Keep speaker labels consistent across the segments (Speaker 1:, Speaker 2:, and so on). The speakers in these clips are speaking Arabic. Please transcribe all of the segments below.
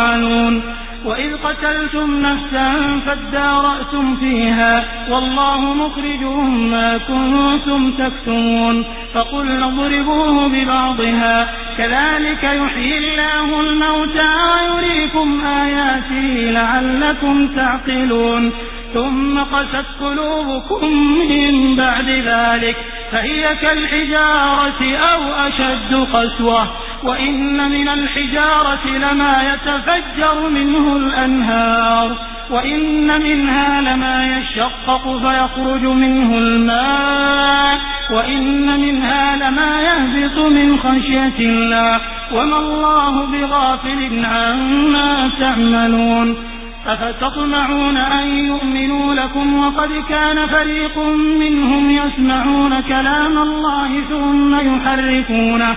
Speaker 1: يفعلون. وإذ قتلتم نفسا فادارأتم فيها والله مخرج ما كنتم تكتمون. فقلنا اضربوه ببعضها. كذلك يحيي الله الموتى ويريكم آياته لعلكم تعقلون. ثم قست قلوبكم من بعد ذلك. فهي كالحجارة أو أشد قسوة. وإن من الحجارة لما يتفجر منه الأنهار وإن منها لما يشقق فيخرج منه الماء وإن منها لما يهبط من خشية الله وما الله بغافل عما تعملون أفتطمعون أن يؤمنوا لكم وقد كان فريق منهم يسمعون كلام الله ثم يحرفونه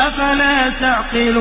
Speaker 1: أفلا تعقلون